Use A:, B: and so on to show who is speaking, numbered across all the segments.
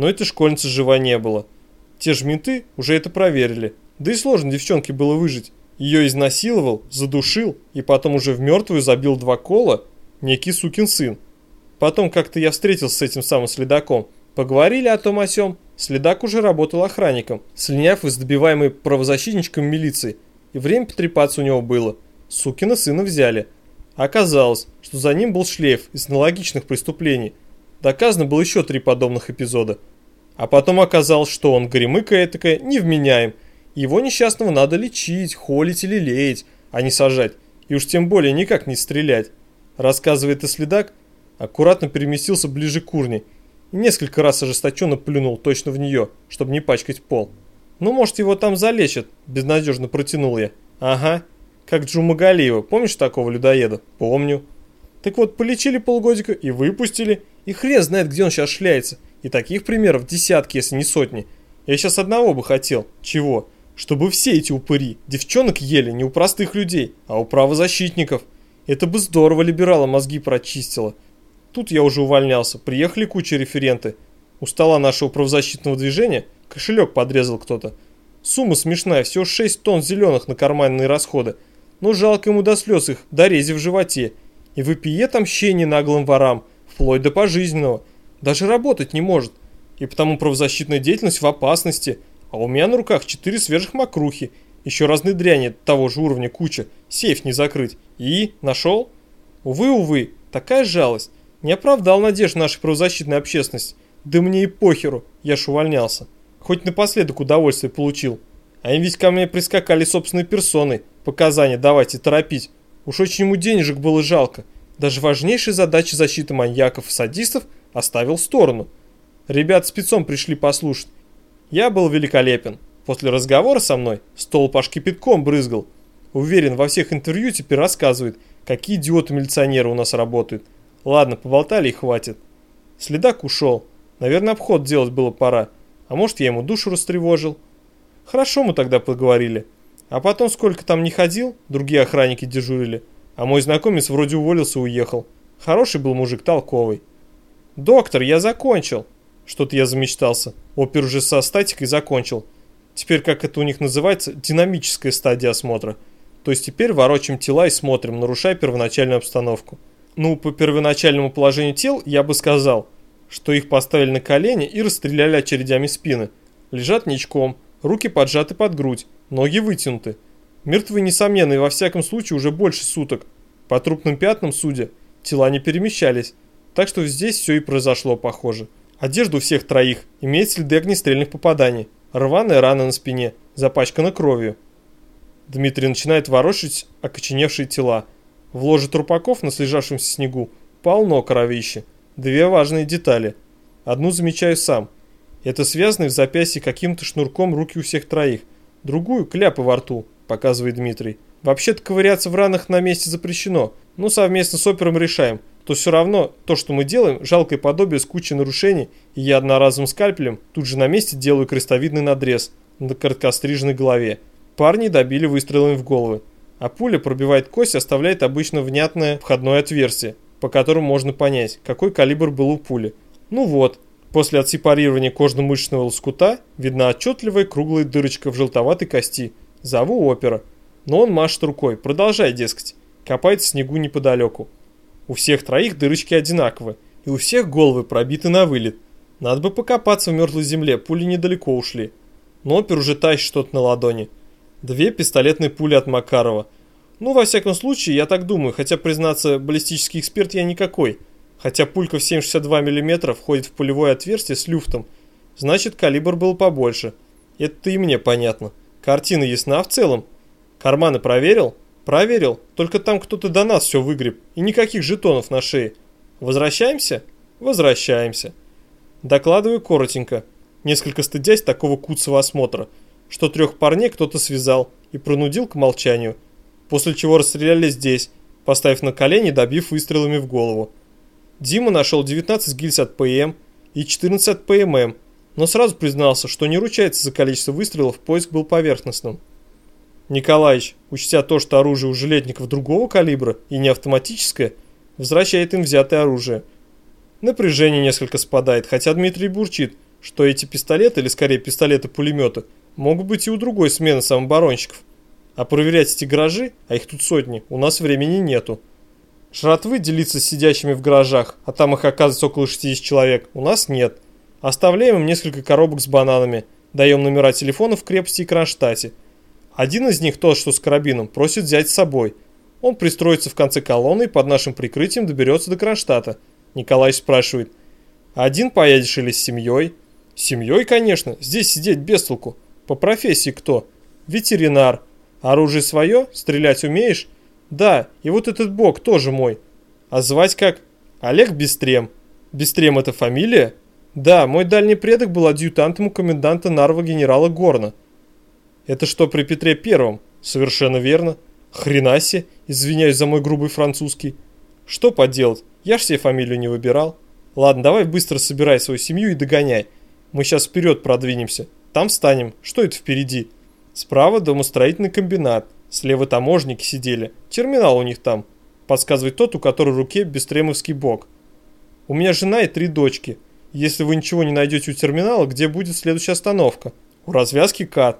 A: Но этой школьницы жива не было. Те же менты уже это проверили. Да и сложно девчонке было выжить. Ее изнасиловал, задушил и потом уже в мертвую забил два кола некий сукин сын. Потом как-то я встретился с этим самым следаком. Поговорили о том о сём. Следак уже работал охранником, слиняв из добиваемой правозащитничком милиции. И время потрепаться у него было. Сукина сына взяли. Оказалось, что за ним был шлейф из аналогичных преступлений. Доказано было еще три подобных эпизода. А потом оказалось, что он горемыка этакая невменяем. Его несчастного надо лечить, холить или леять, а не сажать. И уж тем более никак не стрелять. Рассказывает и следак, аккуратно переместился ближе к урне и несколько раз ожесточенно плюнул точно в нее, чтобы не пачкать пол. «Ну, может, его там залечат», – безнадежно протянул я. «Ага, как Джумагалиева, помнишь такого людоеда?» «Помню». Так вот, полечили полгодика и выпустили, и хрен знает, где он сейчас шляется. И таких примеров десятки, если не сотни. Я сейчас одного бы хотел. Чего? Чтобы все эти упыри девчонок ели не у простых людей, а у правозащитников. Это бы здорово либерала мозги прочистило. Тут я уже увольнялся, приехали куча референты. У стола нашего правозащитного движения кошелек подрезал кто-то. Сумма смешная, всего 6 тонн зеленых на карманные расходы. Но жалко ему до слез их, дорези в животе. И вопиет отмщение наглым ворам, вплоть до пожизненного. Даже работать не может. И потому правозащитная деятельность в опасности. А у меня на руках четыре свежих мокрухи. Еще разные дряни того же уровня куча. Сейф не закрыть. И? Нашел? Увы, увы, такая жалость. Не оправдал надежд нашей правозащитной общественности. Да мне и похеру, я ж увольнялся. Хоть напоследок удовольствие получил. А им ведь ко мне прискакали собственной персоной. Показания давайте торопить. Уж очень ему денежек было жалко. Даже важнейшие задачи защиты маньяков и садистов оставил в сторону. Ребят спецом пришли послушать. Я был великолепен. После разговора со мной стол паш кипятком брызгал. Уверен, во всех интервью теперь рассказывает, какие идиоты-милиционеры у нас работают. Ладно, поболтали и хватит. Следак ушел. Наверное, обход делать было пора. А может, я ему душу растревожил. Хорошо мы тогда поговорили. А потом, сколько там не ходил, другие охранники дежурили. А мой знакомец вроде уволился и уехал. Хороший был мужик, толковый. «Доктор, я закончил!» Что-то я замечтался. Опер уже со статикой закончил. Теперь, как это у них называется, динамическая стадия осмотра. То есть теперь ворочим тела и смотрим, нарушая первоначальную обстановку. Ну, по первоначальному положению тел я бы сказал, что их поставили на колени и расстреляли очередями спины. Лежат ничком, руки поджаты под грудь, ноги вытянуты. Мертвые, несомненно, и во всяком случае уже больше суток. По трупным пятнам, судя, тела не перемещались. Так что здесь все и произошло похоже. Одежда у всех троих имеет следы огнестрельных попаданий. Рваная рана на спине, запачкана кровью. Дмитрий начинает ворошить окоченевшие тела. В ложе трупаков на слежавшемся снегу полно кровища. Две важные детали. Одну замечаю сам. Это связанные в запястье каким-то шнурком руки у всех троих. Другую – кляпы во рту, показывает Дмитрий. Вообще-то ковыряться в ранах на месте запрещено, но совместно с опером решаем, то все равно то, что мы делаем, жалкое подобие с кучей нарушений, и я одноразовым скальпелем тут же на месте делаю крестовидный надрез на короткостриженной голове. Парни добили выстрелами в головы а пуля пробивает кость и оставляет обычно внятное входное отверстие, по которому можно понять, какой калибр был у пули. Ну вот, после отсепарирования кожно-мышечного лоскута видна отчетливая круглая дырочка в желтоватой кости. Зову опера. Но он машет рукой, продолжай, дескать. Копает в снегу неподалеку. У всех троих дырочки одинаковы, и у всех головы пробиты на вылет. Надо бы покопаться в мертвой земле, пули недалеко ушли. Но опер уже тащит что-то на ладони. Две пистолетные пули от Макарова. Ну, во всяком случае, я так думаю, хотя, признаться, баллистический эксперт я никакой. Хотя пулька в 7,62 мм входит в пулевое отверстие с люфтом. Значит, калибр был побольше. Это и мне понятно. Картина ясна в целом. Карманы проверил? Проверил. Только там кто-то до нас все выгреб. И никаких жетонов на шее. Возвращаемся? Возвращаемся. Докладываю коротенько, несколько стыдясь такого куцого осмотра – что трех парней кто-то связал и пронудил к молчанию, после чего расстреляли здесь, поставив на колени, добив выстрелами в голову. Дима нашел 19 гильз от ПМ и 14 от ПММ, но сразу признался, что не ручается за количество выстрелов, поиск был поверхностным. Николаевич, учтя то, что оружие у жилетников другого калибра и не автоматическое, возвращает им взятое оружие. Напряжение несколько спадает, хотя Дмитрий бурчит, что эти пистолеты, или скорее пистолеты-пулеметы, могут быть и у другой смены самооборонщиков. А проверять эти гаражи, а их тут сотни, у нас времени нету. Жратвы делиться с сидящими в гаражах, а там их оказывается около 60 человек, у нас нет. Оставляем им несколько коробок с бананами, даем номера телефонов в крепости и Кронштадте. Один из них, тот, что с карабином, просит взять с собой. Он пристроится в конце колонны и под нашим прикрытием доберется до Кронштадта. Николай спрашивает, один поедешь или с семьей? С семьей, конечно, здесь сидеть без толку. По профессии кто? Ветеринар. Оружие свое? Стрелять умеешь? Да, и вот этот бог тоже мой. А звать как? Олег Бестрем. Бестрем это фамилия? Да, мой дальний предок был адъютантом у коменданта Нарва генерала Горна. Это что при Петре Первом? Совершенно верно. Хренасе, извиняюсь за мой грубый французский. Что поделать, я ж себе фамилию не выбирал. Ладно, давай быстро собирай свою семью и догоняй. Мы сейчас вперед продвинемся. Там встанем. Что это впереди? Справа домостроительный комбинат. Слева таможники сидели. Терминал у них там. Подсказывает тот, у которого в руке бестремовский бок. У меня жена и три дочки. Если вы ничего не найдете у терминала, где будет следующая остановка? У развязки КАТ.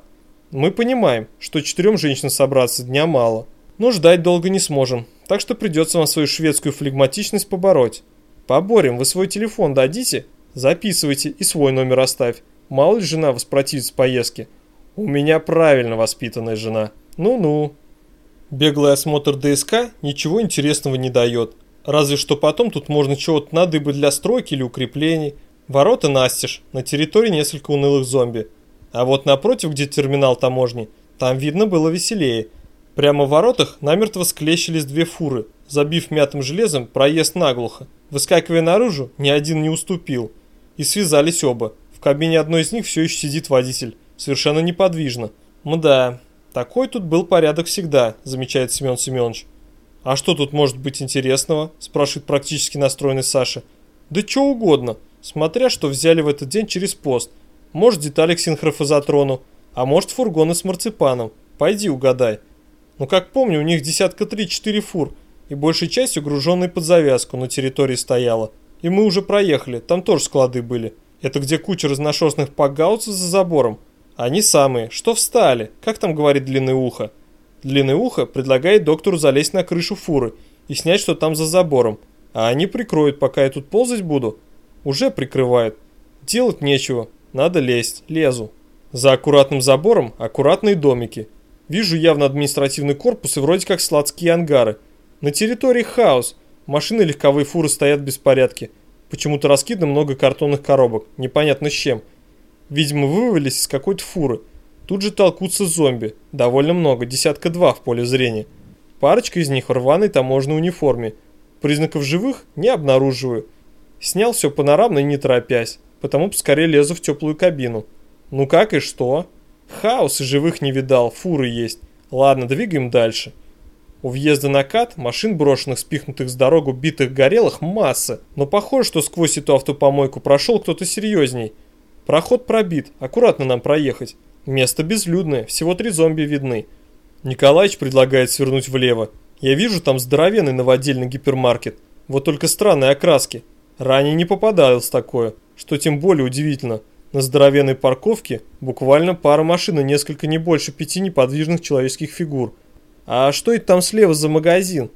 A: Мы понимаем, что четырем женщинам собраться дня мало. Но ждать долго не сможем. Так что придется вам свою шведскую флегматичность побороть. Поборем, вы свой телефон дадите? Записывайте и свой номер оставь. Мало ли жена воспротивится поездке. У меня правильно воспитанная жена. Ну-ну. Беглый осмотр ДСК ничего интересного не дает. Разве что потом тут можно чего-то надыбать для стройки или укреплений. Ворота настежь, на территории несколько унылых зомби. А вот напротив, где терминал таможни, там видно было веселее. Прямо в воротах намертво склещились две фуры, забив мятым железом проезд наглухо. Выскакивая наружу, ни один не уступил. И связались оба. В кабине одной из них все еще сидит водитель, совершенно неподвижно. Мда, такой тут был порядок всегда, замечает Семен Семенович. А что тут может быть интересного? спрашивает практически настроенный Саша. Да что угодно, смотря что взяли в этот день через пост. Может детали к синхрофазотрону, а может фургоны с марципаном. Пойди угадай. Ну как помню, у них десятка три-четыре фур, и большей частью груженные под завязку на территории стояла. И мы уже проехали, там тоже склады были. Это где куча разношерстных погаутцев за забором. Они самые, что встали, как там говорит длинное ухо. Длинное ухо предлагает доктору залезть на крышу фуры и снять, что там за забором. А они прикроют, пока я тут ползать буду. Уже прикрывают. Делать нечего, надо лезть, лезу. За аккуратным забором аккуратные домики. Вижу явно административный корпус и вроде как сладкие ангары. На территории хаос. Машины легковые фуры стоят в беспорядке. Почему-то раскидано много картонных коробок, непонятно с чем. Видимо, вывалились из какой-то фуры. Тут же толкутся зомби. Довольно много, десятка два в поле зрения. Парочка из них в рваной таможенной униформе. Признаков живых не обнаруживаю. Снял все панорамно и не торопясь, потому поскорее лезу в теплую кабину. Ну как и что? Хаос и живых не видал, фуры есть. Ладно, двигаем дальше. У въезда на кат машин брошенных, спихнутых с дорогу, битых горелых масса. Но похоже, что сквозь эту автопомойку прошел кто-то серьезней. Проход пробит, аккуратно нам проехать. Место безлюдное, всего три зомби видны. Николаич предлагает свернуть влево. Я вижу там здоровенный новодельный гипермаркет. Вот только странные окраски. Ранее не попадалось такое, что тем более удивительно. На здоровенной парковке буквально пара машин и несколько не больше пяти неподвижных человеческих фигур. А что это там слева за магазин?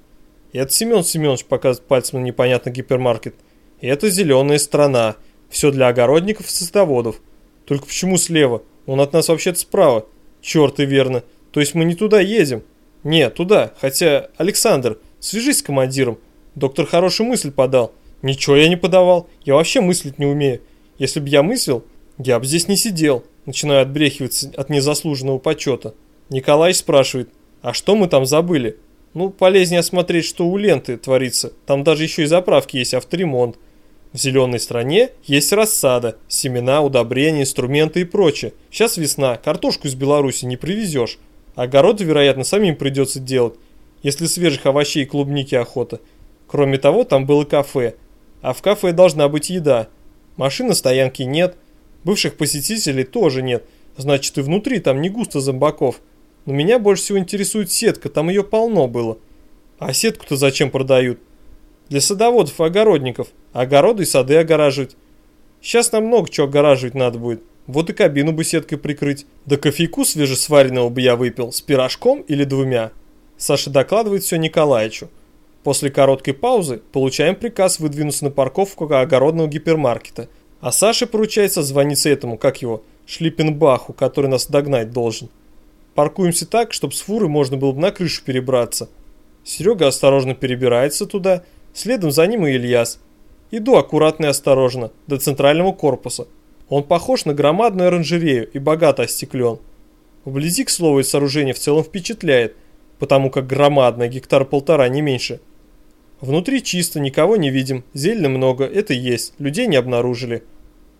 A: Это Семен Семенович показывает пальцем на непонятный гипермаркет. Это зеленая страна. Все для огородников и садоводов. Только почему слева? Он от нас вообще-то справа. Черт и верно. То есть мы не туда едем? Нет, туда. Хотя, Александр, свяжись с командиром. Доктор хорошую мысль подал. Ничего я не подавал. Я вообще мыслить не умею. Если бы я мыслил, я бы здесь не сидел. Начинаю отбрехиваться от незаслуженного почета. Николай спрашивает, а что мы там забыли? Ну, полезнее осмотреть, что у ленты творится. Там даже еще и заправки есть, авторемонт. В зеленой стране есть рассада, семена, удобрения, инструменты и прочее. Сейчас весна, картошку из Беларуси не привезешь. Огороды, вероятно, самим придется делать, если свежих овощей и клубники охота. Кроме того, там было кафе. А в кафе должна быть еда. Машины стоянки нет. Бывших посетителей тоже нет. Значит, и внутри там не густо зомбаков. Но меня больше всего интересует сетка, там ее полно было. А сетку-то зачем продают? Для садоводов и огородников. Огороды и сады огораживать. Сейчас нам много чего огораживать надо будет. Вот и кабину бы сеткой прикрыть. Да кофейку свежесваренного бы я выпил, с пирожком или двумя. Саша докладывает все Николаевичу. После короткой паузы получаем приказ выдвинуться на парковку огородного гипермаркета. А Саше поручается звониться этому, как его, Шлиппенбаху, который нас догнать должен. Паркуемся так, чтобы с фуры можно было бы на крышу перебраться. Серега осторожно перебирается туда, следом за ним и Ильяс. Иду аккуратно и осторожно, до центрального корпуса. Он похож на громадную оранжерею и богато остеклен. Вблизи, к слову, это сооружение в целом впечатляет, потому как громадное, гектар полтора, не меньше – Внутри чисто, никого не видим, зелени много, это есть, людей не обнаружили.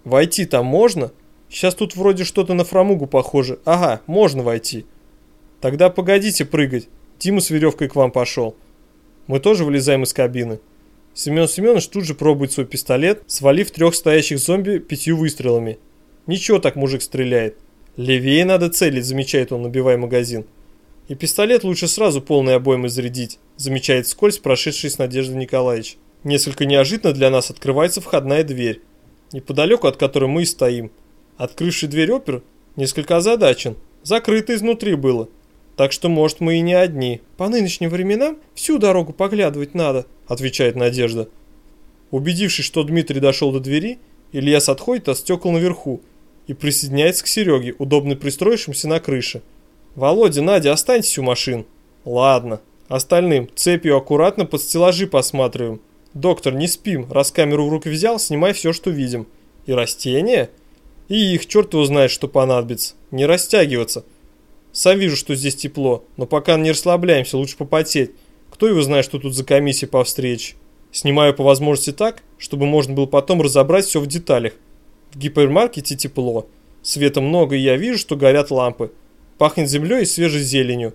A: Войти там можно? Сейчас тут вроде что-то на фрамугу похоже. Ага, можно войти. Тогда погодите прыгать. Дима с веревкой к вам пошел. Мы тоже вылезаем из кабины. Семен Семенович тут же пробует свой пистолет, свалив трех стоящих зомби пятью выстрелами. Ничего так мужик стреляет. Левее надо целить, замечает он, набивая магазин. И пистолет лучше сразу полной обоймой зарядить, замечает скользь прошедший с Надеждой Николаевич. Несколько неожиданно для нас открывается входная дверь, неподалеку от которой мы и стоим. Открывший дверь опер несколько озадачен, закрыто изнутри было. Так что, может, мы и не одни. По нынешним временам всю дорогу поглядывать надо, отвечает Надежда. Убедившись, что Дмитрий дошел до двери, Ильяс отходит от стекол наверху и присоединяется к Сереге, удобно пристроившимся на крыше. «Володя, Надя, останьтесь у машин». «Ладно. Остальным цепью аккуратно под стеллажи посматриваем. Доктор, не спим. Раз камеру в руки взял, снимай все, что видим. И растения? И их, черт его знает, что понадобится. Не растягиваться. Сам вижу, что здесь тепло, но пока не расслабляемся, лучше попотеть. Кто его знает, что тут за комиссия по встрече. Снимаю по возможности так, чтобы можно было потом разобрать все в деталях. В гипермаркете тепло. Света много, и я вижу, что горят лампы. Пахнет землей и свежей зеленью.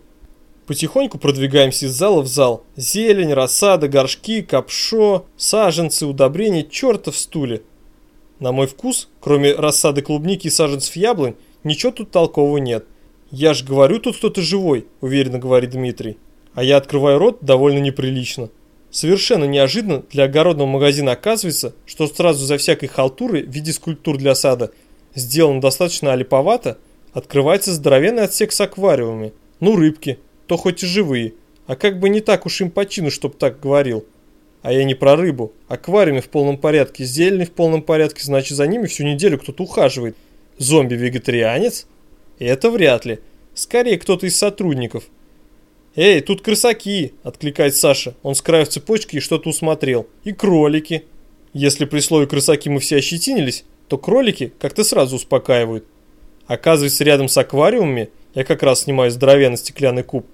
A: Потихоньку продвигаемся из зала в зал. Зелень, рассада, горшки, капшо, саженцы, удобрения, черта в стуле. На мой вкус, кроме рассады клубники и саженцев яблонь, ничего тут толкового нет. Я ж говорю, тут кто-то живой, уверенно говорит Дмитрий. А я открываю рот довольно неприлично. Совершенно неожиданно для огородного магазина оказывается, что сразу за всякой халтурой в виде скульптур для сада сделано достаточно олиповато, Открывается здоровенный отсек с аквариумами. Ну, рыбки, то хоть и живые. А как бы не так уж им почину, чтоб так говорил. А я не про рыбу. Аквариумы в полном порядке, зелень в полном порядке, значит за ними всю неделю кто-то ухаживает. Зомби-вегетарианец? Это вряд ли. Скорее кто-то из сотрудников. «Эй, тут крысаки!» – откликает Саша. Он с краю цепочки и что-то усмотрел. «И кролики!» Если при слове «крысаки» мы все ощетинились, то кролики как-то сразу успокаивают. Оказывается, рядом с аквариумами я как раз снимаю здоровенный стеклянный куб,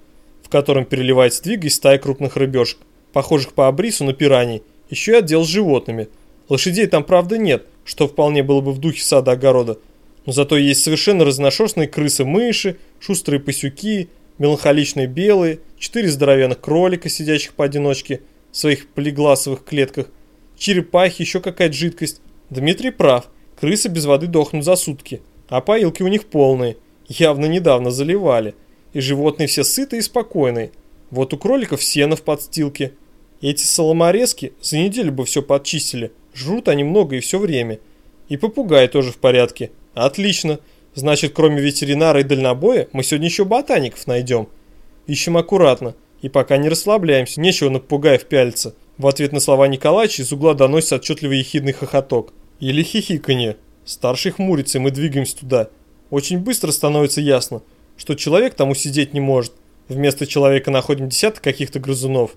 A: в котором переливается двигаясь стая крупных рыбешек, похожих по обрису на пираний, еще и отдел с животными. Лошадей там, правда, нет, что вполне было бы в духе сада-огорода, но зато есть совершенно разношерстные крысы-мыши, шустрые пасюки, меланхоличные белые, четыре здоровенных кролика, сидящих поодиночке в своих полигласовых клетках, черепахи, еще какая-то жидкость. Дмитрий прав, крысы без воды дохнут за сутки. А поилки у них полные, явно недавно заливали. И животные все сытые и спокойные. Вот у кроликов сено в подстилке. Эти соломорезки за неделю бы все подчистили. Жрут они много и все время. И попугай тоже в порядке. Отлично. Значит, кроме ветеринара и дальнобоя, мы сегодня еще ботаников найдем. Ищем аккуратно. И пока не расслабляемся, нечего на попугаев пялиться. В ответ на слова Николаевича из угла доносится отчетливый ехидный хохоток. Или хихиканье. Старший хмурится, и мы двигаемся туда. Очень быстро становится ясно, что человек там усидеть не может. Вместо человека находим десяток каких-то грызунов.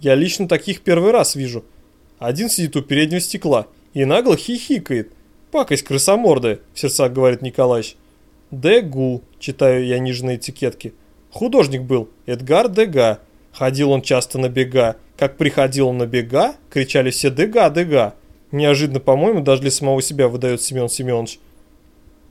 A: Я лично таких первый раз вижу. Один сидит у переднего стекла и нагло хихикает. «Пакость крысомордая», в сердцах говорит Николаевич. «Дегу», читаю я ниже на этикетке. Художник был, Эдгар Дега. Ходил он часто на бега. Как приходил он на бега, кричали все «Дега, Дега». Неожиданно, по-моему, даже для самого себя выдает Семен Семенович.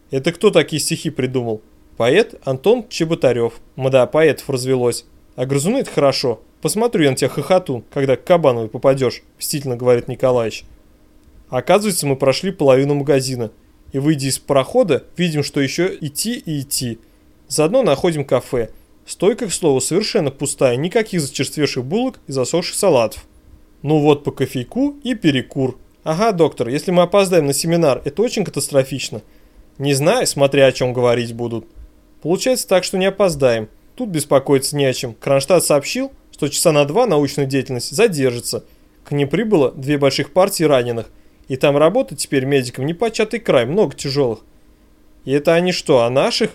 A: Это кто такие стихи придумал? Поэт Антон Чеботарев. Мда, поэтов развелось. А грызуны это хорошо. Посмотрю я на тебя хохотун, когда к Кабановой попадешь, мстительно говорит Николаевич. Оказывается, мы прошли половину магазина. И выйдя из прохода, видим, что еще идти и идти. Заодно находим кафе. Стойка, к слову, совершенно пустая, никаких зачерствевших булок и засохших салатов. Ну вот по кофейку и перекур, Ага, доктор, если мы опоздаем на семинар, это очень катастрофично. Не знаю, смотря о чем говорить будут. Получается так, что не опоздаем. Тут беспокоиться не о чем. Кронштадт сообщил, что часа на два научная деятельность задержится. К ним прибыло две больших партии раненых. И там работать теперь медикам не початый край, много тяжелых. И это они что, а наших?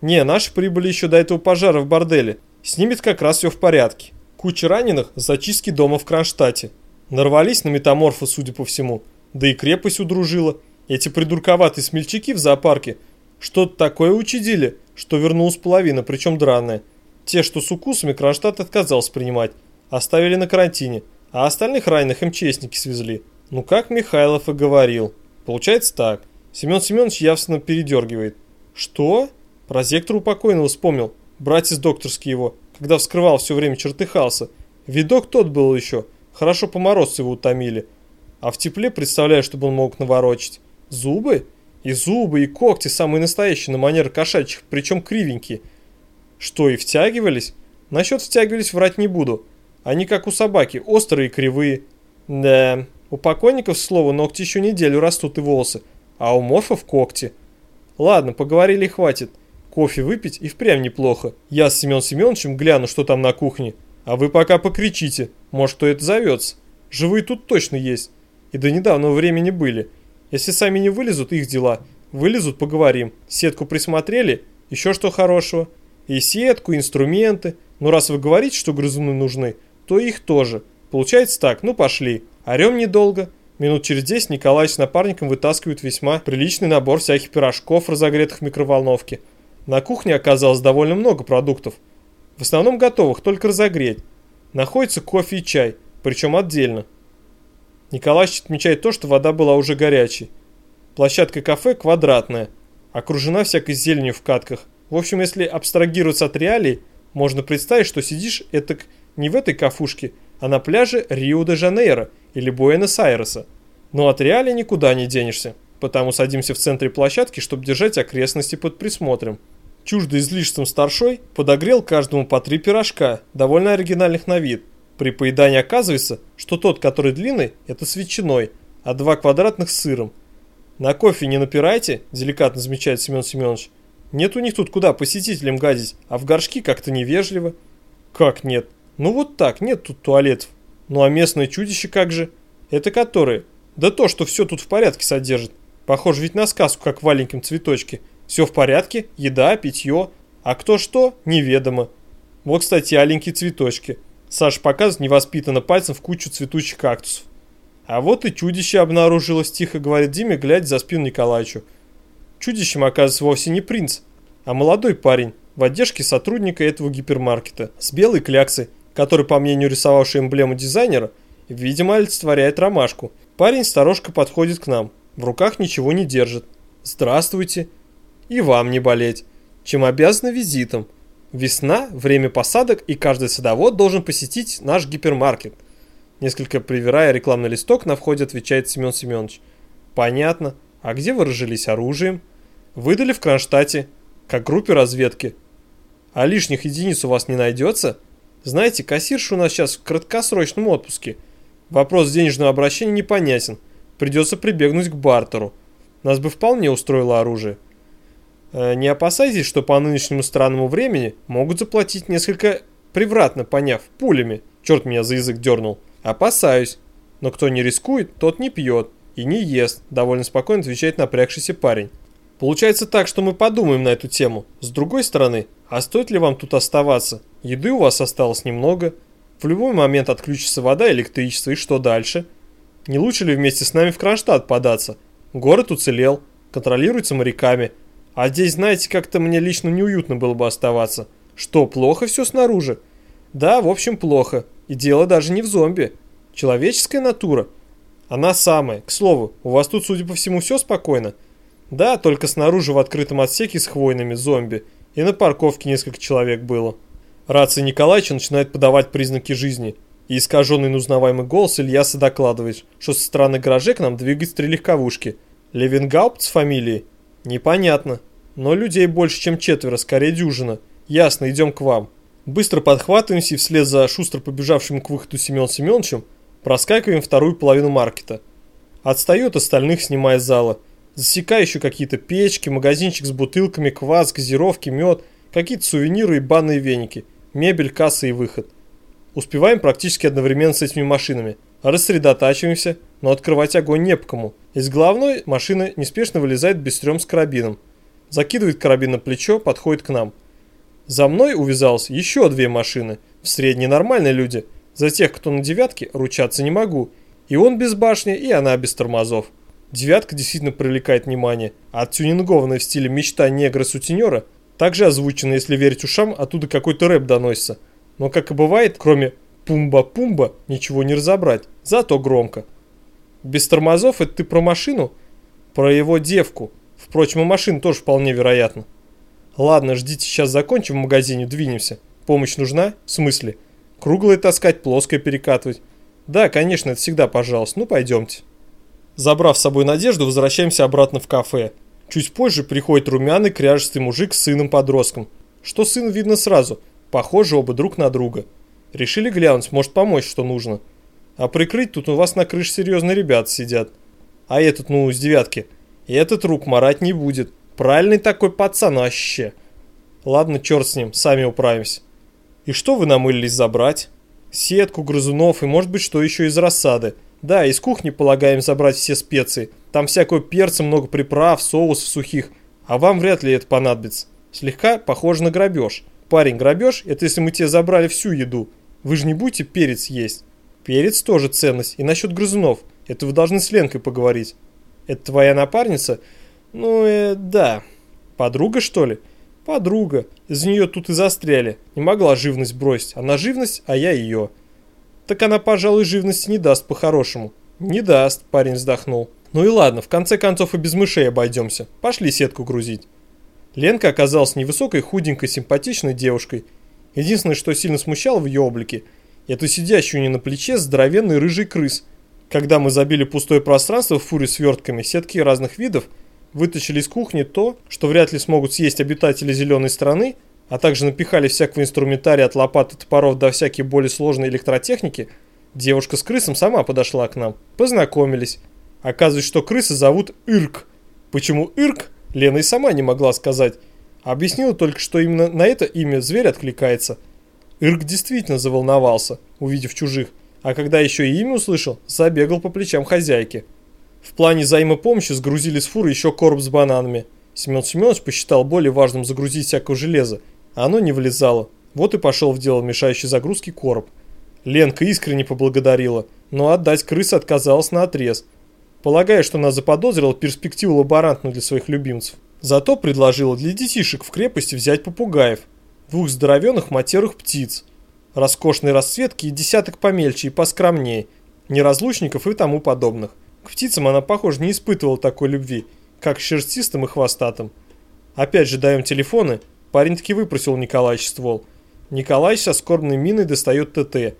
A: Не, наши прибыли еще до этого пожара в борделе. С ними как раз все в порядке. Куча раненых, зачистки дома в Кронштадте. Нарвались на метаморфа, судя по всему. Да и крепость удружила. Эти придурковатые смельчаки в зоопарке что-то такое учудили, что вернулась половина, причем драная. Те, что с укусами, Кронштадт отказался принимать. Оставили на карантине. А остальных раненых МЧСники свезли. Ну как Михайлов и говорил. Получается так. Семен Семенович явственно передергивает. Что? Прозектор у покойного вспомнил. Братец докторский его, когда вскрывал все время чертыхался. Видок тот был еще. Хорошо по его утомили. А в тепле представляю, чтобы он мог наворочить. Зубы? И зубы, и когти самые настоящие, на манер кошачьих, причем кривенькие. Что, и втягивались? Насчет втягивались врать не буду. Они как у собаки, острые и кривые. Да, у покойников, слово, ногти еще неделю растут и волосы, а у морфов когти. Ладно, поговорили и хватит. Кофе выпить и впрямь неплохо. Я с Семен Семеновичем гляну, что там на кухне. А вы пока покричите, может, кто это зовется. Живые тут точно есть. И до недавнего времени были. Если сами не вылезут, их дела. Вылезут, поговорим. Сетку присмотрели? Еще что хорошего? И сетку, и инструменты. Ну раз вы говорите, что грызуны нужны, то их тоже. Получается так, ну пошли. Орем недолго. Минут через 10 Николай с напарником вытаскивают весьма приличный набор всяких пирожков, разогретых в микроволновке. На кухне оказалось довольно много продуктов. В основном готовых, только разогреть. Находится кофе и чай, причем отдельно. Николай отмечает то, что вода была уже горячей. Площадка кафе квадратная, окружена всякой зеленью в катках. В общем, если абстрагироваться от реалий, можно представить, что сидишь это не в этой кафушке, а на пляже Рио-де-Жанейро или Буэнос-Айреса. Но от реалий никуда не денешься, потому садимся в центре площадки, чтобы держать окрестности под присмотром. Чуждо излишеством старшой подогрел каждому по три пирожка, довольно оригинальных на вид. При поедании оказывается, что тот, который длинный, это с ветчиной, а два квадратных с сыром. На кофе не напирайте, деликатно замечает Семен Семенович. Нет у них тут куда посетителям гадить, а в горшки как-то невежливо. Как нет? Ну вот так, нет тут туалетов. Ну а местное чудище как же? Это которые? Да то, что все тут в порядке содержит. Похоже ведь на сказку, как в маленьком цветочке. Все в порядке, еда, питье. А кто что, неведомо. Вот, кстати, аленькие цветочки. Саша показывает невоспитанно пальцем в кучу цветущих кактусов. А вот и чудище обнаружилось, тихо говорит Диме, глядя за спину Николаевичу. Чудищем оказывается вовсе не принц, а молодой парень в одежке сотрудника этого гипермаркета с белой кляксой, который, по мнению рисовавшей эмблему дизайнера, видимо олицетворяет ромашку. Парень сторожка подходит к нам, в руках ничего не держит. «Здравствуйте!» «И вам не болеть!» Чем обязаны визитом. Весна, время посадок, и каждый садовод должен посетить наш гипермаркет. Несколько привирая рекламный листок, на входе отвечает Семен Семенович. Понятно. А где вы разжились оружием? Выдали в Кронштадте, как группе разведки. А лишних единиц у вас не найдется? Знаете, кассирша у нас сейчас в краткосрочном отпуске. Вопрос денежного обращения непонятен. Придется прибегнуть к бартеру. Нас бы вполне устроило оружие. Э, не опасайтесь, что по нынешнему странному времени могут заплатить несколько превратно, поняв, пулями. Черт меня за язык дернул. Опасаюсь. Но кто не рискует, тот не пьет и не ест, довольно спокойно отвечает напрягшийся парень. Получается так, что мы подумаем на эту тему. С другой стороны, а стоит ли вам тут оставаться? Еды у вас осталось немного. В любой момент отключится вода, электричество, и что дальше? Не лучше ли вместе с нами в Кронштадт податься? Город уцелел, контролируется моряками. А здесь, знаете, как-то мне лично неуютно было бы оставаться. Что, плохо все снаружи? Да, в общем, плохо. И дело даже не в зомби. Человеческая натура. Она самая. К слову, у вас тут, судя по всему, все спокойно? Да, только снаружи в открытом отсеке с хвойными зомби. И на парковке несколько человек было. Рация Николаевича начинает подавать признаки жизни. И искаженный неузнаваемый голос Ильяса докладывает, что со стороны гаражей к нам двигаются три легковушки. Левенгаупт с фамилией? Непонятно. Но людей больше, чем четверо, скорее дюжина. Ясно, идем к вам. Быстро подхватываемся и вслед за шустро побежавшим к выходу Семен Семеновичем проскакиваем вторую половину маркета. Отстает остальных, снимая зала. Засекаю еще какие-то печки, магазинчик с бутылками, квас, газировки, мед, какие-то сувениры и банные веники, мебель, касса и выход. Успеваем практически одновременно с этими машинами. Рассредотачиваемся, но открывать огонь не по кому. Из головной машины неспешно вылезает Бестрем с карабином. Закидывает карабин на плечо, подходит к нам. За мной увязалось еще две машины. В средние нормальные люди. За тех, кто на девятке, ручаться не могу. И он без башни, и она без тормозов. Девятка действительно привлекает внимание, а оттюнингованная в стиле «Мечта негра-сутенера» также озвучена, если верить ушам, оттуда какой-то рэп доносится. Но, как и бывает, кроме «пумба-пумба» ничего не разобрать, зато громко. Без тормозов это ты про машину? Про его девку. Впрочем, и машина тоже вполне вероятно. Ладно, ждите, сейчас закончим в магазине, двинемся. Помощь нужна? В смысле? Круглое таскать, плоское перекатывать? Да, конечно, это всегда пожалуйста. Ну, пойдемте. Забрав с собой Надежду, возвращаемся обратно в кафе. Чуть позже приходит румяный кряжестый мужик с сыном-подростком. Что сын видно сразу. Похожи оба друг на друга. Решили глянуть, может помочь, что нужно. А прикрыть тут у вас на крыше серьезные ребята сидят. А этот, ну, с девятки. И этот рук марать не будет. Правильный такой пацан вообще. Ладно, черт с ним, сами управимся. И что вы намылились забрать? Сетку, грызунов и может быть что еще из рассады. Да, из кухни полагаем забрать все специи. Там всякого перца, много приправ, соусов сухих. А вам вряд ли это понадобится. Слегка похоже на грабеж. Парень, грабеж – это если мы тебе забрали всю еду. Вы же не будете перец есть. Перец тоже ценность. И насчет грызунов. Это вы должны с Ленкой поговорить. Это твоя напарница? Ну, э, да. Подруга, что ли? Подруга. Из нее тут и застряли. Не могла живность бросить. Она живность, а я ее так она, пожалуй, живности не даст по-хорошему. Не даст, парень вздохнул. Ну и ладно, в конце концов и без мышей обойдемся. Пошли сетку грузить. Ленка оказалась невысокой, худенькой, симпатичной девушкой. Единственное, что сильно смущало в ее облике, это сидящую не на плече здоровенный рыжий крыс. Когда мы забили пустое пространство в фуре свертками, сетки разных видов, вытащили из кухни то, что вряд ли смогут съесть обитатели зеленой страны, а также напихали всякого инструментария от лопат и топоров до всякой более сложной электротехники, девушка с крысом сама подошла к нам. Познакомились. Оказывается, что крысы зовут Ирк. Почему Ирк, Лена и сама не могла сказать. Объяснила только, что именно на это имя зверь откликается. Ирк действительно заволновался, увидев чужих, а когда еще и имя услышал, забегал по плечам хозяйки. В плане взаимопомощи сгрузили с фуры еще короб с бананами. Семен Семенович посчитал более важным загрузить всякого железа, а оно не влезало. Вот и пошел в дело мешающий загрузки короб. Ленка искренне поблагодарила, но отдать крысы отказалась на отрез, полагая, что она заподозрила перспективу лаборантную для своих любимцев. Зато предложила для детишек в крепости взять попугаев, двух здоровенных матерых птиц, роскошной расцветки и десяток помельче и поскромнее, неразлучников и тому подобных. К птицам она, похоже, не испытывала такой любви, как к шерстистым и хвостатым. Опять же даем телефоны, Парень таки выпросил у Николаевича ствол. Николаевич со скорбной миной достает ТТ.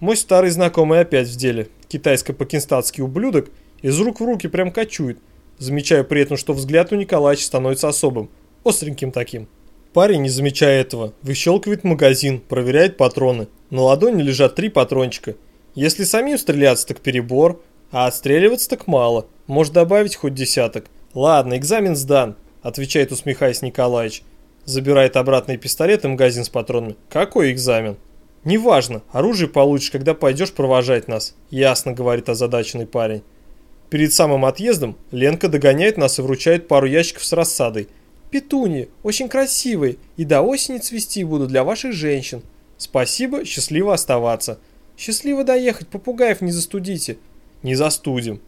A: Мой старый знакомый опять в деле. Китайско-пакинстанский ублюдок из рук в руки прям кочует. Замечаю при этом, что взгляд у Николаевича становится особым. Остреньким таким. Парень, не замечая этого, выщелкивает магазин, проверяет патроны. На ладони лежат три патрончика. Если самим стреляться, так перебор, а отстреливаться так мало. Может добавить хоть десяток. Ладно, экзамен сдан, отвечает усмехаясь Николаевич. Забирает обратный пистолет и магазин с патронами. Какой экзамен? Неважно, оружие получишь, когда пойдешь провожать нас. Ясно, говорит озадаченный парень. Перед самым отъездом Ленка догоняет нас и вручает пару ящиков с рассадой. Петуни, очень красивые, и до осени цвести буду для ваших женщин. Спасибо, счастливо оставаться. Счастливо доехать, попугаев не застудите. Не застудим.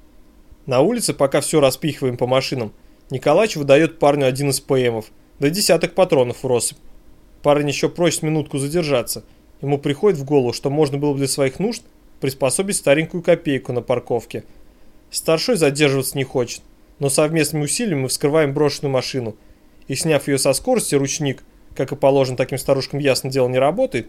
A: На улице пока все распихиваем по машинам. Николач выдает парню один из ПМов да десяток патронов в россыпь. Парень еще просит минутку задержаться. Ему приходит в голову, что можно было бы для своих нужд приспособить старенькую копейку на парковке. Старшой задерживаться не хочет, но совместными усилиями мы вскрываем брошенную машину. И сняв ее со скорости, ручник, как и положено таким старушкам ясно дело не работает,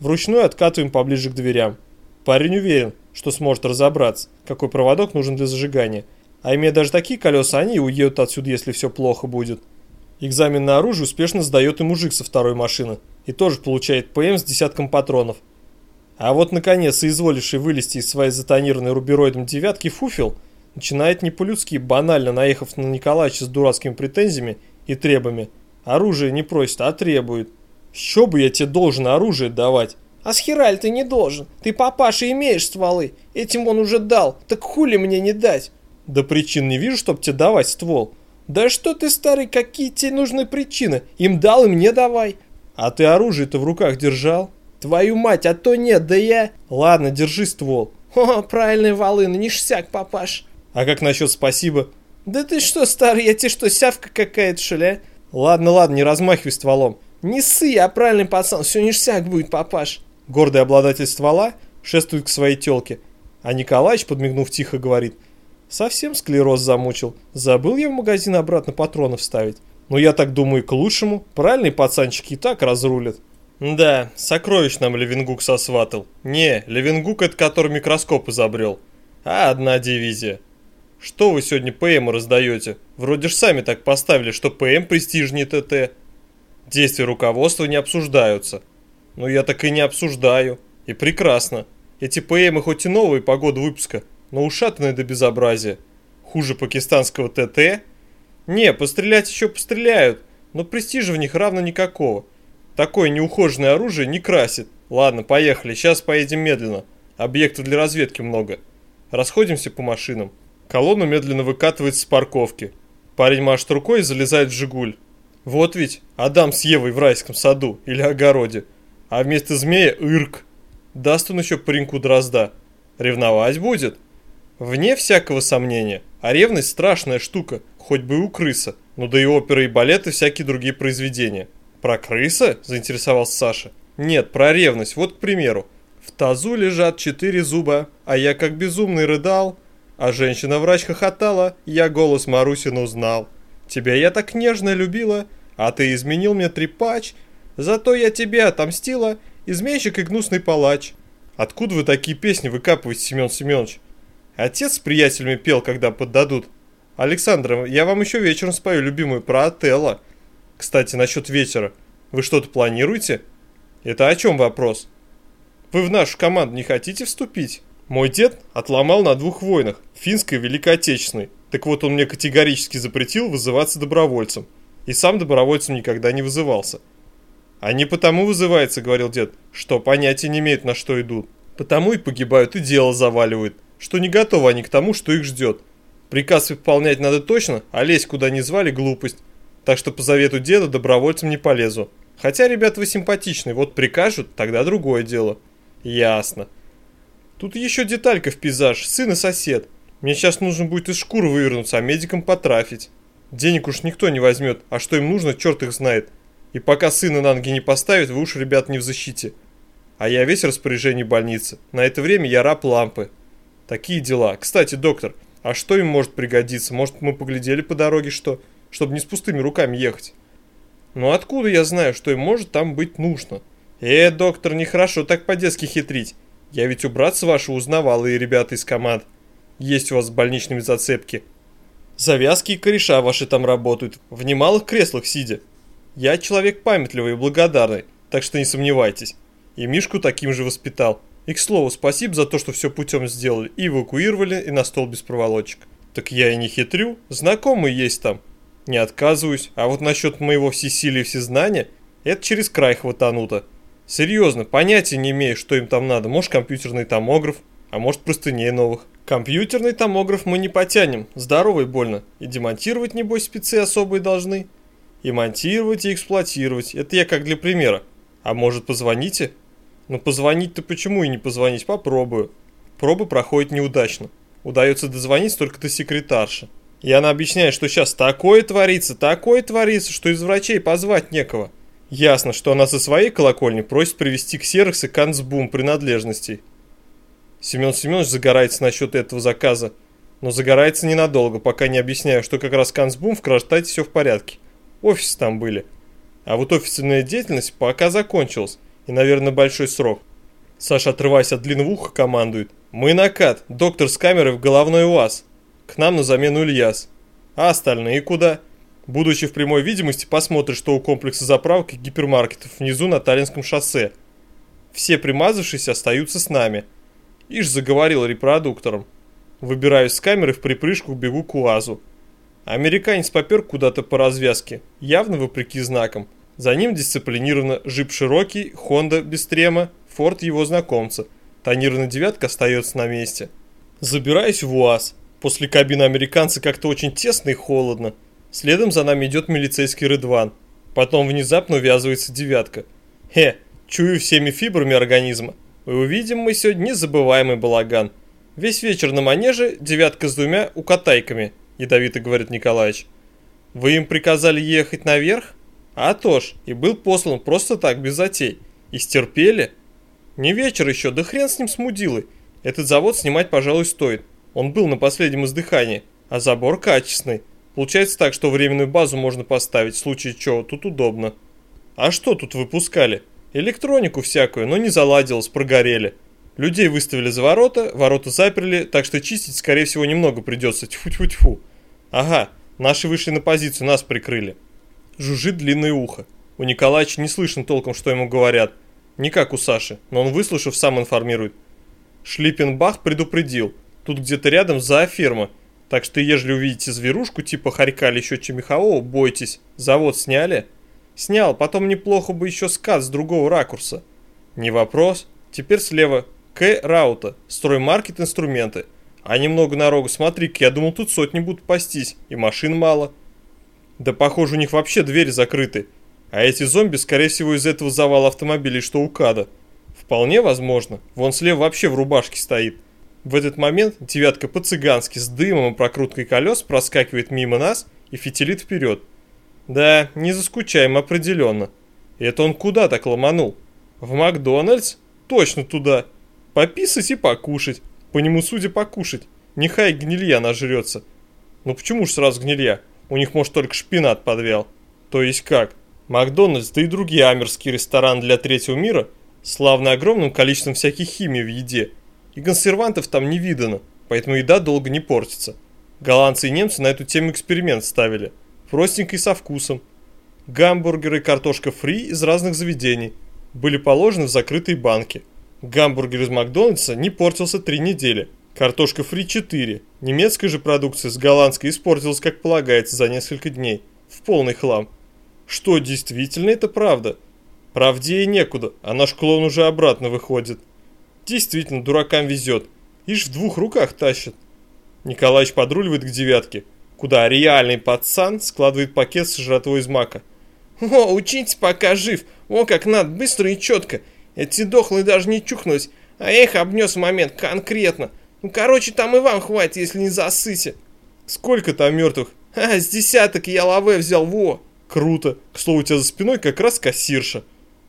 A: вручную откатываем поближе к дверям. Парень уверен, что сможет разобраться, какой проводок нужен для зажигания. А имея даже такие колеса, они уедут отсюда, если все плохо будет. Экзамен на оружие успешно сдает и мужик со второй машины, и тоже получает ПМ с десятком патронов. А вот наконец, соизволивший вылезти из своей затонированной рубероидом девятки фуфел, Начинает не по-людски, банально наехав на Николаевича с дурацкими претензиями и требами. Оружие не просит, а требует. Что бы я тебе должен оружие давать?
B: А с хераль ты не должен. Ты папаша имеешь стволы. Этим он уже дал. Так хули мне не дать?
A: Да причин не вижу, чтоб тебе давать ствол.
B: Да что ты, старый, какие тебе нужны причины? Им дал и мне давай.
A: А ты оружие-то в руках держал?
B: Твою мать, а то нет, да я...
A: Ладно, держи ствол.
B: О, правильный волын, ништяк, папаш.
A: А как насчет спасибо?
B: Да ты что, старый, я тебе что, сявка какая-то, что ли, а?
A: Ладно, ладно, не размахивай стволом.
B: Не ссы, я правильный пацан, все ништяк будет, папаш.
A: Гордый обладатель ствола шествует к своей телке, а Николаевич, подмигнув тихо, говорит, совсем склероз замучил, забыл я в магазин обратно патронов ставить. Но я так думаю к лучшему, правильные пацанчики и так разрулят. Да, сокровищ нам Левингук сосватал. Не, Левингук это который микроскоп изобрел. А одна дивизия. Что вы сегодня ПМ раздаете? Вроде ж сами так поставили, что ПМ престижнее ТТ. Действия руководства не обсуждаются. Но я так и не обсуждаю. И прекрасно. Эти ПМы хоть и новые по году выпуска, но ушатанные до безобразия. Хуже пакистанского ТТ? Не, пострелять еще постреляют, но престижа в них равно никакого. Такое неухоженное оружие не красит. Ладно, поехали, сейчас поедем медленно. Объектов для разведки много. Расходимся по машинам. Колонна медленно выкатывается с парковки. Парень машет рукой и залезает в «Жигуль». Вот ведь Адам с Евой в райском саду или огороде. А вместо змея – Ирк. Даст он еще пареньку дрозда. Ревновать будет. Вне всякого сомнения. А ревность страшная штука, хоть бы и у крыса. Ну да и оперы и балеты, всякие другие произведения. Про крыса? Заинтересовался Саша. Нет, про ревность. Вот, к примеру. В тазу лежат четыре зуба, а я как безумный рыдал. А женщина-врач хохотала, я голос Марусин узнал. Тебя я так нежно любила, а ты изменил мне трепач. Зато я тебе отомстила, изменщик и гнусный палач. Откуда вы такие песни выкапываете, Семен Семенович? Отец с приятелями пел, когда поддадут. Александр, я вам еще вечером спою любимую про Отелло. Кстати, насчет вечера. Вы что-то планируете? Это о чем вопрос? Вы в нашу команду не хотите вступить? Мой дед отломал на двух войнах, финской и Великой Отечественной. Так вот, он мне категорически запретил вызываться добровольцем. И сам добровольцем никогда не вызывался. Они потому вызываются, говорил дед, что понятия не имеют, на что идут. Потому и погибают, и дело заваливают, что не готовы они к тому, что их ждет. Приказ выполнять надо точно, а лезть куда не звали – глупость. Так что по завету деда добровольцем не полезу. Хотя, ребята, вы симпатичные, вот прикажут, тогда другое дело. Ясно. Тут еще деталька в пейзаж, сын и сосед. Мне сейчас нужно будет из шкуры вывернуться, а медикам потрафить. Денег уж никто не возьмет, а что им нужно, черт их знает. И пока сына на ноги не поставят, вы уж, ребят, не в защите. А я весь в распоряжении больницы. На это время я раб лампы. Такие дела. Кстати, доктор, а что им может пригодиться? Может, мы поглядели по дороге что? Чтобы не с пустыми руками ехать. Ну откуда я знаю, что им может там быть нужно? Э, доктор, нехорошо так по-детски хитрить. Я ведь у братца вашего узнавал и ребята из команд. Есть у вас с больничными зацепки. Завязки и кореша ваши там работают, в немалых креслах сидя. Я человек памятливый и благодарный, так что не сомневайтесь. И Мишку таким же воспитал. И, к слову, спасибо за то, что все путем сделали, и эвакуировали, и на стол без проволочек. Так я и не хитрю, знакомый есть там. Не отказываюсь, а вот насчет моего всесилия и всезнания, это через край хватануто. Серьезно, понятия не имею, что им там надо. Может, компьютерный томограф, а может, простыней новых. Компьютерный томограф мы не потянем, здоровый больно. И демонтировать, небось, спецы особые должны. И монтировать, и эксплуатировать. Это я как для примера. А может, позвоните? Ну, позвонить-то почему и не позвонить? Попробую. Проба проходит неудачно. Удается дозвониться только до секретарши. И она объясняет, что сейчас такое творится, такое творится, что из врачей позвать некого. Ясно, что она со своей колокольни просит привести ксероксы канцбум принадлежностей. Семен Семенович загорается насчет этого заказа, но загорается ненадолго, пока не объясняю, что как раз канцбум в Кронштадте все в порядке. Офисы там были. А вот офисная деятельность пока закончилась, и, наверное, большой срок. Саша, отрываясь от длинного командует. «Мы накат, доктор с камерой в головной УАЗ. К нам на замену Ильяс. А остальные куда?» Будучи в прямой видимости, посмотришь, что у комплекса заправок и гипермаркетов внизу на Таллинском шоссе. Все примазавшиеся остаются с нами. Ишь заговорил репродуктором. Выбираюсь с камеры в припрыжку, бегу к УАЗу. Американец попер куда-то по развязке, явно вопреки знакам. За ним дисциплинированно джип широкий, Honda без трема, Форд его знакомца. Тонированная девятка остается на месте. Забираюсь в УАЗ. После кабины американца как-то очень тесно и холодно. Следом за нами идет милицейский Редван. Потом внезапно увязывается девятка. Хе, чую всеми фибрами организма. И увидим мы сегодня незабываемый балаган. Весь вечер на манеже девятка с двумя укатайками, ядовито говорит Николаевич. Вы им приказали ехать наверх? А то ж, и был послан просто так, без затей. И стерпели? Не вечер еще, да хрен с ним с мудилой. Этот завод снимать, пожалуй, стоит. Он был на последнем издыхании, а забор качественный. Получается так, что временную базу можно поставить, в случае чего, тут удобно. А что тут выпускали? Электронику всякую, но не заладилось, прогорели. Людей выставили за ворота, ворота заперли, так что чистить, скорее всего, немного придется. Тьфу-тьфу-тьфу. Ага, наши вышли на позицию, нас прикрыли. Жужжит длинное ухо. У Николаевича не слышно толком, что ему говорят. Не как у Саши, но он, выслушав, сам информирует. Шлиппенбах предупредил. Тут где-то рядом зооферма. Так что, ежели увидите зверушку типа хорька или еще чемихового, бойтесь. Завод сняли? Снял, потом неплохо бы еще скат с другого ракурса. Не вопрос. Теперь слева. К. Раута. Строймаркет инструменты. А немного на рогу. Смотри-ка, я думал, тут сотни будут пастись. И машин мало. Да похоже, у них вообще двери закрыты. А эти зомби, скорее всего, из этого завала автомобилей, что у Када. Вполне возможно. Вон слева вообще в рубашке стоит. В этот момент девятка по-цыгански с дымом и прокруткой колес проскакивает мимо нас и фитилит вперед. Да, не заскучаем определенно. Это он куда так ломанул? В Макдональдс? Точно туда. Пописать и покушать. По нему, судя, покушать. Нехай гнилья нажрется. Ну почему ж сразу гнилья? У них, может, только шпинат подвял. То есть как? Макдональдс, да и другие амерские рестораны для третьего мира славны огромным количеством всяких химии в еде. И консервантов там не видано, поэтому еда долго не портится. Голландцы и немцы на эту тему эксперимент ставили. Простенько и со вкусом. Гамбургеры и картошка фри из разных заведений были положены в закрытые банки. Гамбургер из Макдональдса не портился три недели. Картошка фри 4. Немецкая же продукция с голландской испортилась, как полагается, за несколько дней. В полный хлам. Что, действительно это правда? Правдее некуда, а наш клон уже обратно выходит. Действительно, дуракам везет. Ишь в двух руках тащит. Николаевич подруливает к девятке, куда реальный пацан складывает пакет с жратвой из мака.
B: «О, учитесь, пока жив. О, как надо, быстро и четко. Эти дохлые даже не чухнулись, а я их обнес в момент конкретно. Ну, короче, там и вам хватит, если не засыте».
A: «Сколько там мертвых?»
B: «А, с десяток я лаве взял, во!»
A: Круто. К слову, у тебя за спиной как раз кассирша.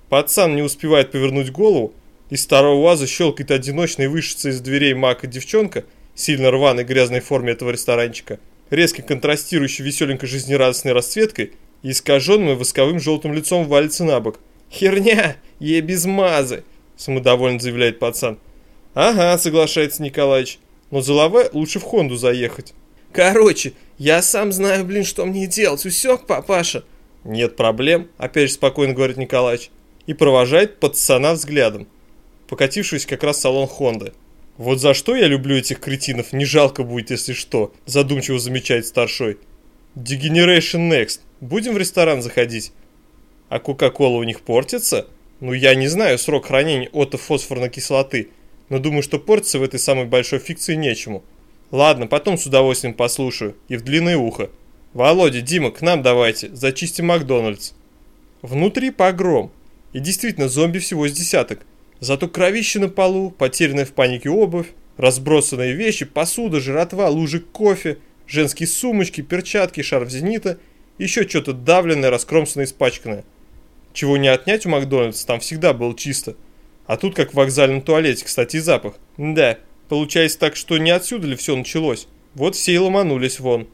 A: Пацан не успевает повернуть голову. Из старого ваза щелкает одиночный вышится из дверей мака девчонка, сильно рваной грязной форме этого ресторанчика, резко контрастирующей веселенькой жизнерадостной расцветкой и искаженным и восковым желтым лицом валится на бок.
B: «Херня! Ей без мазы!» – самодовольно заявляет пацан.
A: «Ага», – соглашается Николаевич. «Но за лаве лучше в Хонду заехать».
B: «Короче, я сам знаю, блин, что мне делать. Усек, папаша?»
A: «Нет проблем», – опять же спокойно говорит Николаевич. И провожает пацана взглядом, покатившись как раз в салон Хонды. «Вот за что я люблю этих кретинов, не жалко будет, если что», – задумчиво замечает старшой. «Degeneration Next. Будем в ресторан заходить?» «А Кока-Кола у них портится?» «Ну, я не знаю срок хранения отофосфорной кислоты, но думаю, что портится в этой самой большой фикции нечему». Ладно, потом с удовольствием послушаю. И в длинное ухо. Володя, Дима, к нам давайте, зачистим Макдональдс. Внутри погром. И действительно, зомби всего с десяток. Зато кровище на полу, потерянная в панике обувь, разбросанные вещи, посуда, жратва, лужи кофе, женские сумочки, перчатки, шарф зенита, еще что-то давленное, раскромсанное, испачканное. Чего не отнять у Макдональдса, там всегда было чисто. А тут как в вокзальном туалете, кстати, запах. Да, Получается так, что не отсюда ли все началось? Вот все и ломанулись вон.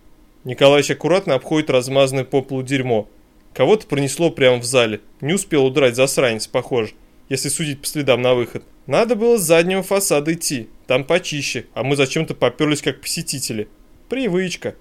A: Николаевич аккуратно обходит размазанное по полу дерьмо. Кого-то пронесло прямо в зале. Не успел удрать засранец, похоже, если судить по следам на выход. Надо было с заднего фасада идти, там почище, а мы зачем-то поперлись как посетители. Привычка.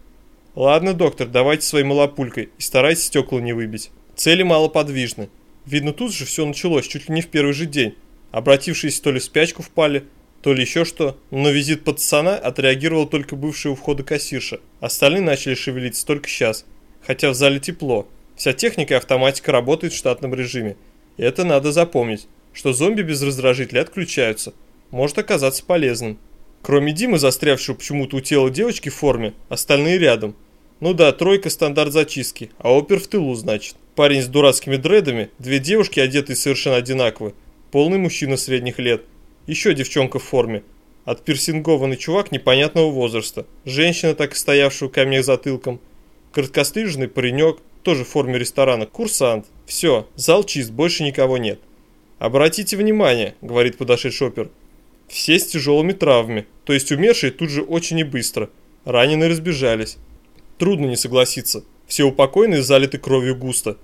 A: Ладно, доктор, давайте своей малопулькой и старайтесь стекла не выбить. Цели малоподвижны. Видно, тут же все началось, чуть ли не в первый же день. Обратившиеся то ли в спячку впали, то ли еще что, но визит пацана отреагировал только бывший у входа кассирша. Остальные начали шевелиться только сейчас, хотя в зале тепло. Вся техника и автоматика работает в штатном режиме. Это надо запомнить, что зомби без раздражителя отключаются. Может оказаться полезным. Кроме Димы, застрявшего почему-то у тела девочки в форме, остальные рядом. Ну да, тройка стандарт зачистки, а опер в тылу, значит. Парень с дурацкими дредами, две девушки, одетые совершенно одинаково, полный мужчина средних лет, еще девчонка в форме, отпирсингованный чувак непонятного возраста, женщина, так и стоявшая у камнях затылком, короткостриженный паренек, тоже в форме ресторана, курсант. Все, зал чист, больше никого нет. «Обратите внимание», — говорит подошедший опер, — «все с тяжелыми травмами, то есть умершие тут же очень и быстро. Раненые разбежались. Трудно не согласиться. Все упокойные залиты кровью густо.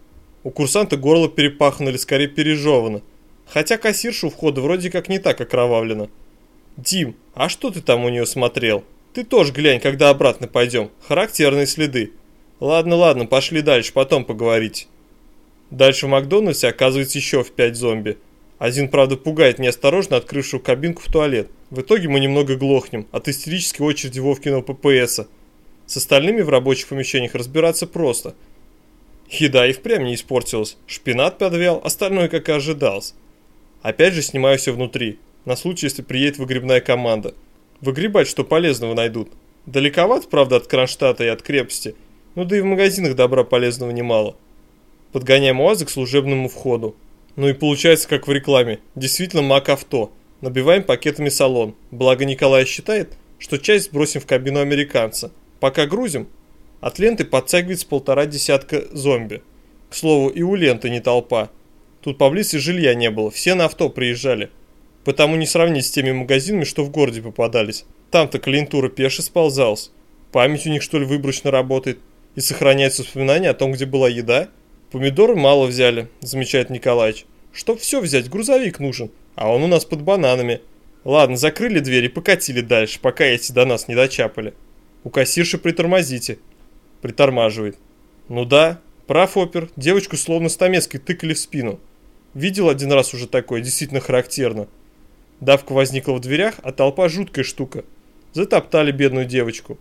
A: У курсанта горло перепахано или скорее пережевано. Хотя кассирша у входа вроде как не так окровавлена. «Дим, а что ты там у нее смотрел? Ты тоже глянь, когда обратно пойдем. Характерные следы. Ладно, ладно, пошли дальше, потом поговорить. Дальше в Макдональдсе оказывается еще в пять зомби. Один, правда, пугает неосторожно открывшую кабинку в туалет. В итоге мы немного глохнем от истерической очереди Вовкиного ППСа. С остальными в рабочих помещениях разбираться просто. Еда и впрямь не испортилась. Шпинат подвял, остальное как и ожидалось. Опять же снимаю все внутри, на случай, если приедет выгребная команда. Выгребать что полезного найдут. Далековат, правда, от Кронштадта и от крепости – ну да и в магазинах добра полезного немало. Подгоняем УАЗы к служебному входу. Ну и получается, как в рекламе. Действительно мак авто. Набиваем пакетами салон. Благо Николай считает, что часть сбросим в кабину американца. Пока грузим, от ленты подтягивается полтора десятка зомби. К слову, и у ленты не толпа. Тут поблизости жилья не было, все на авто приезжали. Потому не сравнить с теми магазинами, что в городе попадались. Там-то клиентура пеше сползалась. Память у них что ли выборочно работает и сохраняется воспоминание о том, где была еда. Помидоры мало взяли, замечает Николаевич. Чтоб все взять, грузовик нужен, а он у нас под бананами. Ладно, закрыли дверь и покатили дальше, пока эти до нас не дочапали. У кассирши притормозите. Притормаживает. Ну да, прав опер, девочку словно стамеской тыкали в спину. Видел один раз уже такое, действительно характерно. Давка возникла в дверях, а толпа жуткая штука. Затоптали бедную девочку.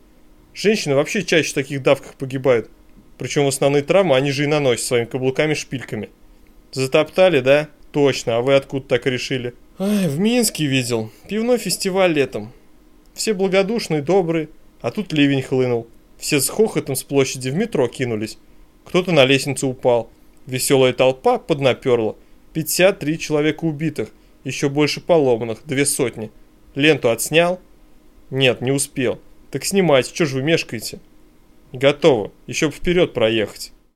A: Женщины вообще чаще в таких давках погибают. Причем основные травмы они же и наносят своими каблуками-шпильками. Затоптали, да? Точно, а вы откуда так решили? Ай, в Минске видел. Пивной фестиваль летом. Все благодушные, добрые, а тут ливень хлынул. Все с хохотом с площади в метро кинулись. Кто-то на лестницу упал. Веселая толпа поднаперла. 53 человека убитых, еще больше поломанных, две сотни. Ленту отснял? Нет, не успел. Так снимайте, что же вы мешкаете? Готово, еще вперед проехать.